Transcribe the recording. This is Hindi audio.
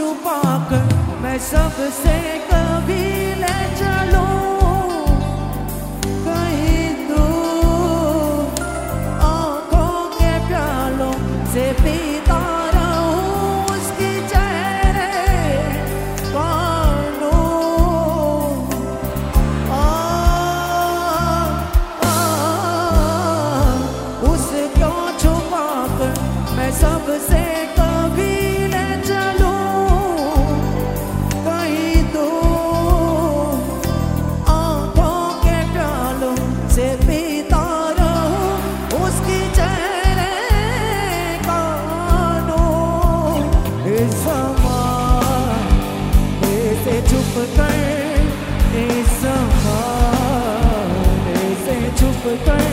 छुपा कर मैं सबसे कभी ले चलूँ। कहीं दूर आँखों के प्यालों से पीता रहूँ उसकी चेहरे कानों आ, आ, उसको छुपा कर मैं सबसे छुप कर